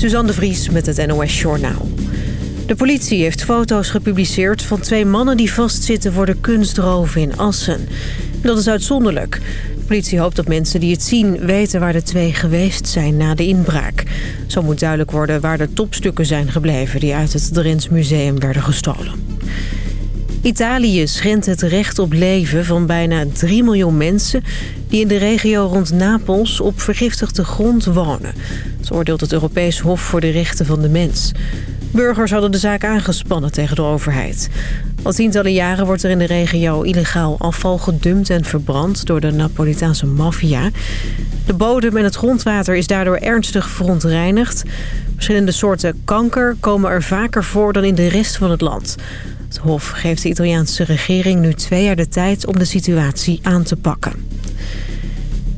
Suzanne de Vries met het NOS Journaal. De politie heeft foto's gepubliceerd van twee mannen die vastzitten voor de kunstroven in Assen. Dat is uitzonderlijk. De politie hoopt dat mensen die het zien weten waar de twee geweest zijn na de inbraak. Zo moet duidelijk worden waar de topstukken zijn gebleven die uit het Drents Museum werden gestolen. Italië schendt het recht op leven van bijna 3 miljoen mensen... die in de regio rond Napels op vergiftigde grond wonen. Zo oordeelt het Europees Hof voor de Rechten van de Mens. Burgers hadden de zaak aangespannen tegen de overheid. Al tientallen jaren wordt er in de regio illegaal afval gedumpt en verbrand... door de Napolitaanse maffia. De bodem en het grondwater is daardoor ernstig verontreinigd. Verschillende soorten kanker komen er vaker voor dan in de rest van het land... Het Hof geeft de Italiaanse regering nu twee jaar de tijd om de situatie aan te pakken.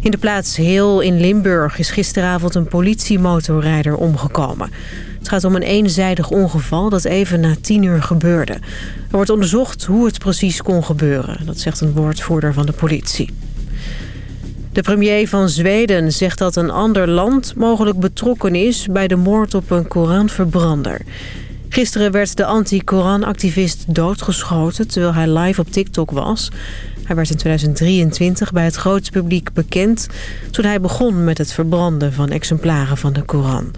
In de plaats Heel in Limburg is gisteravond een politiemotorrijder omgekomen. Het gaat om een eenzijdig ongeval dat even na tien uur gebeurde. Er wordt onderzocht hoe het precies kon gebeuren. Dat zegt een woordvoerder van de politie. De premier van Zweden zegt dat een ander land mogelijk betrokken is... bij de moord op een Koranverbrander. Gisteren werd de anti-Koran-activist doodgeschoten terwijl hij live op TikTok was. Hij werd in 2023 bij het grootste publiek bekend... toen hij begon met het verbranden van exemplaren van de Koran.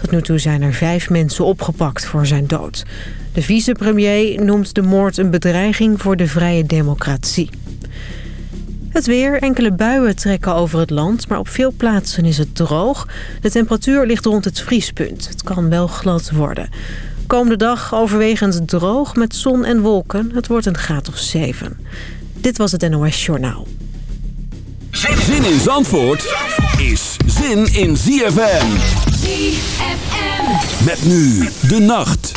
Tot nu toe zijn er vijf mensen opgepakt voor zijn dood. De vicepremier noemt de moord een bedreiging voor de vrije democratie. Het weer, enkele buien trekken over het land, maar op veel plaatsen is het droog. De temperatuur ligt rond het vriespunt. Het kan wel glad worden. Komende dag overwegend droog met zon en wolken. Het wordt een graad of 7. Dit was het NOS Journaal. Zin in Zandvoort is zin in ZFM. ZFM. Met nu de nacht.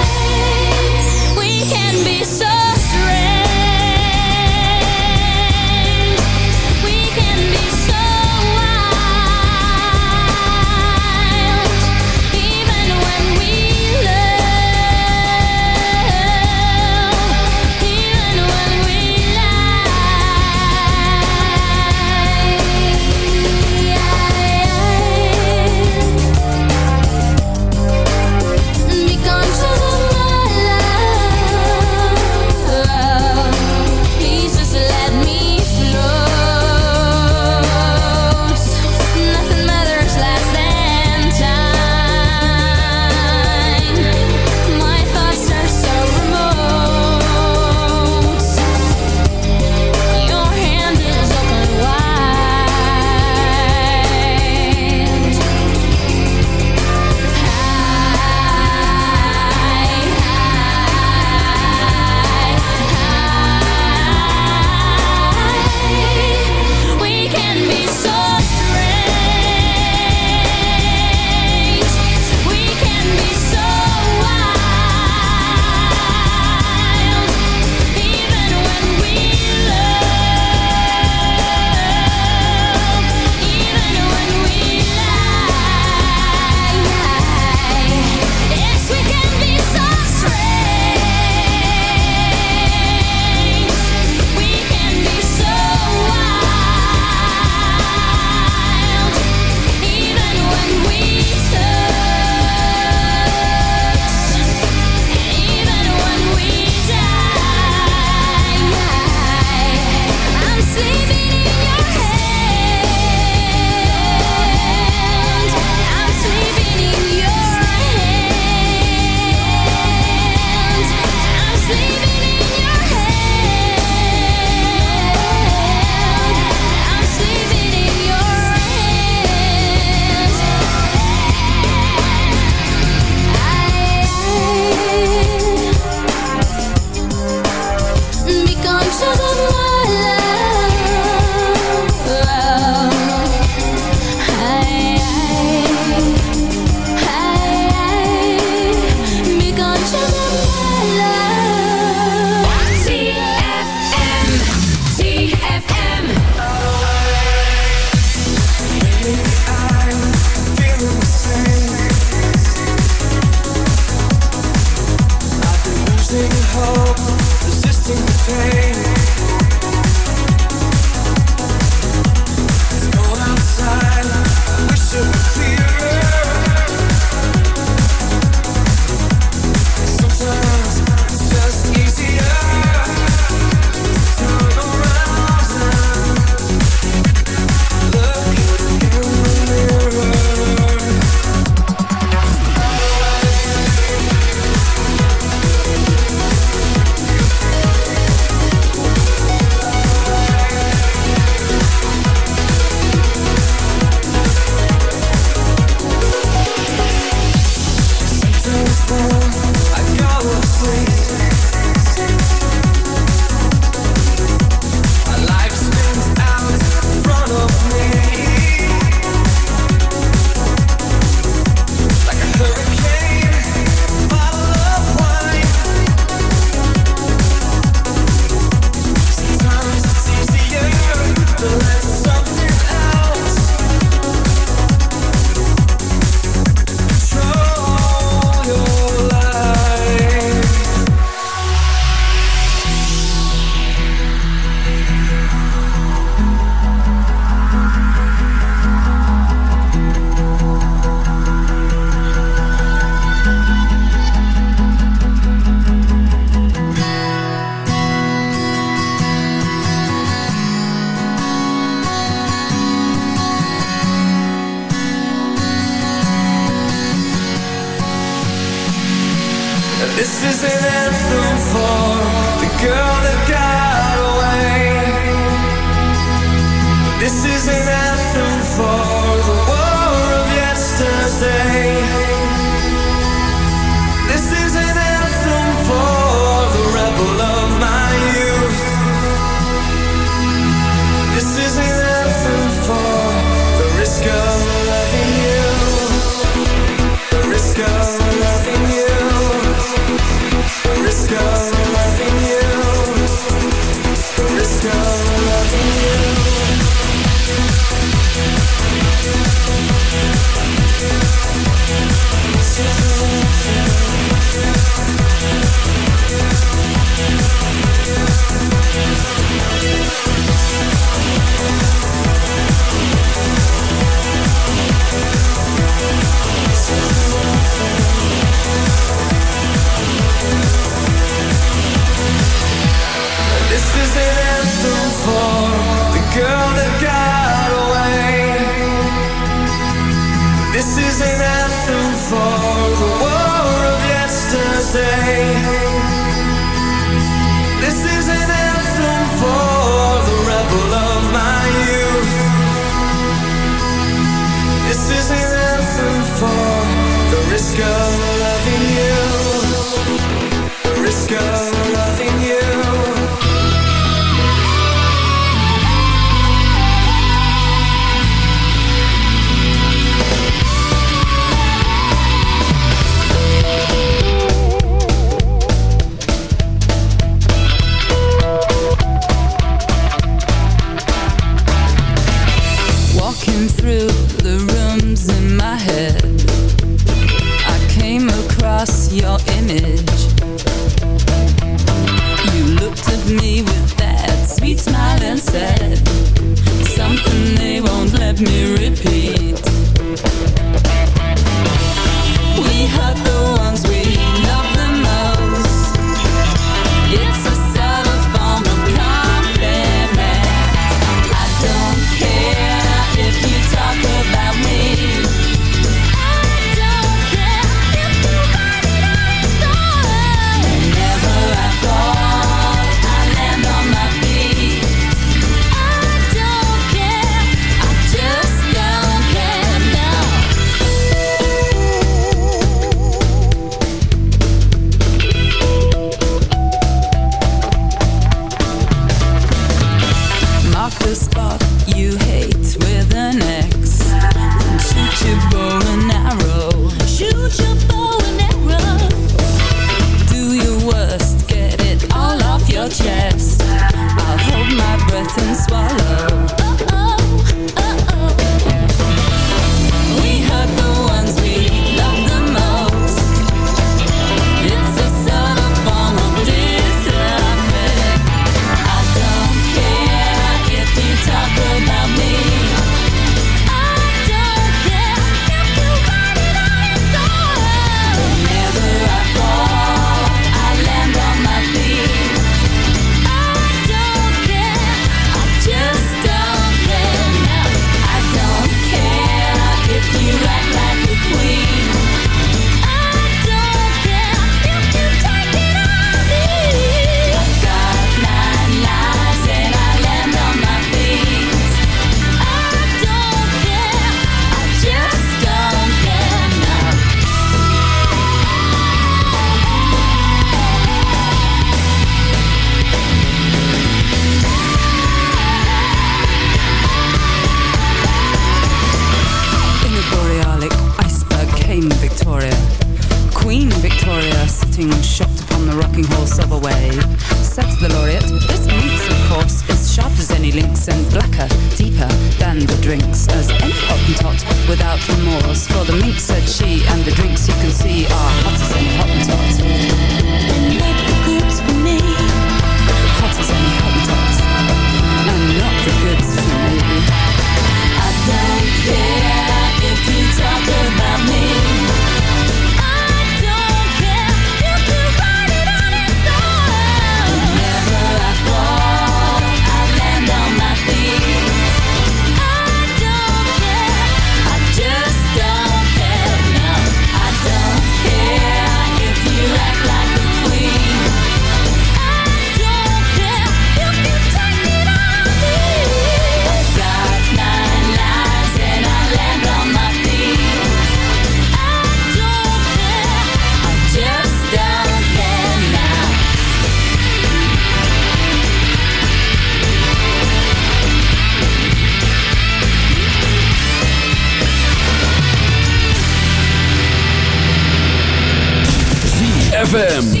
ZFM.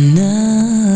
enough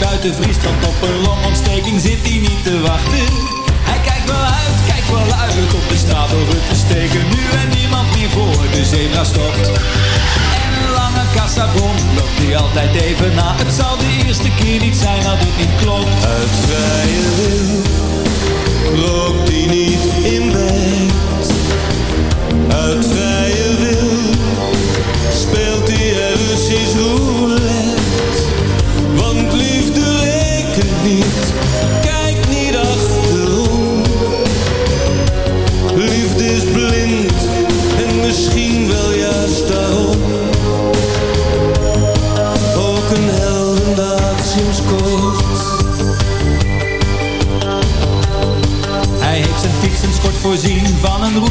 buiten vriest, want op een longontsteking zit hij niet te wachten. Hij kijkt wel uit, kijkt wel uit op de straat over te steken, nu en niemand meer voor de zebra stopt. En een lange kassabon loopt hij altijd even na. Het zal de eerste keer niet zijn dat het niet klopt. Uit vrije wil rookt hij niet in bed. Uit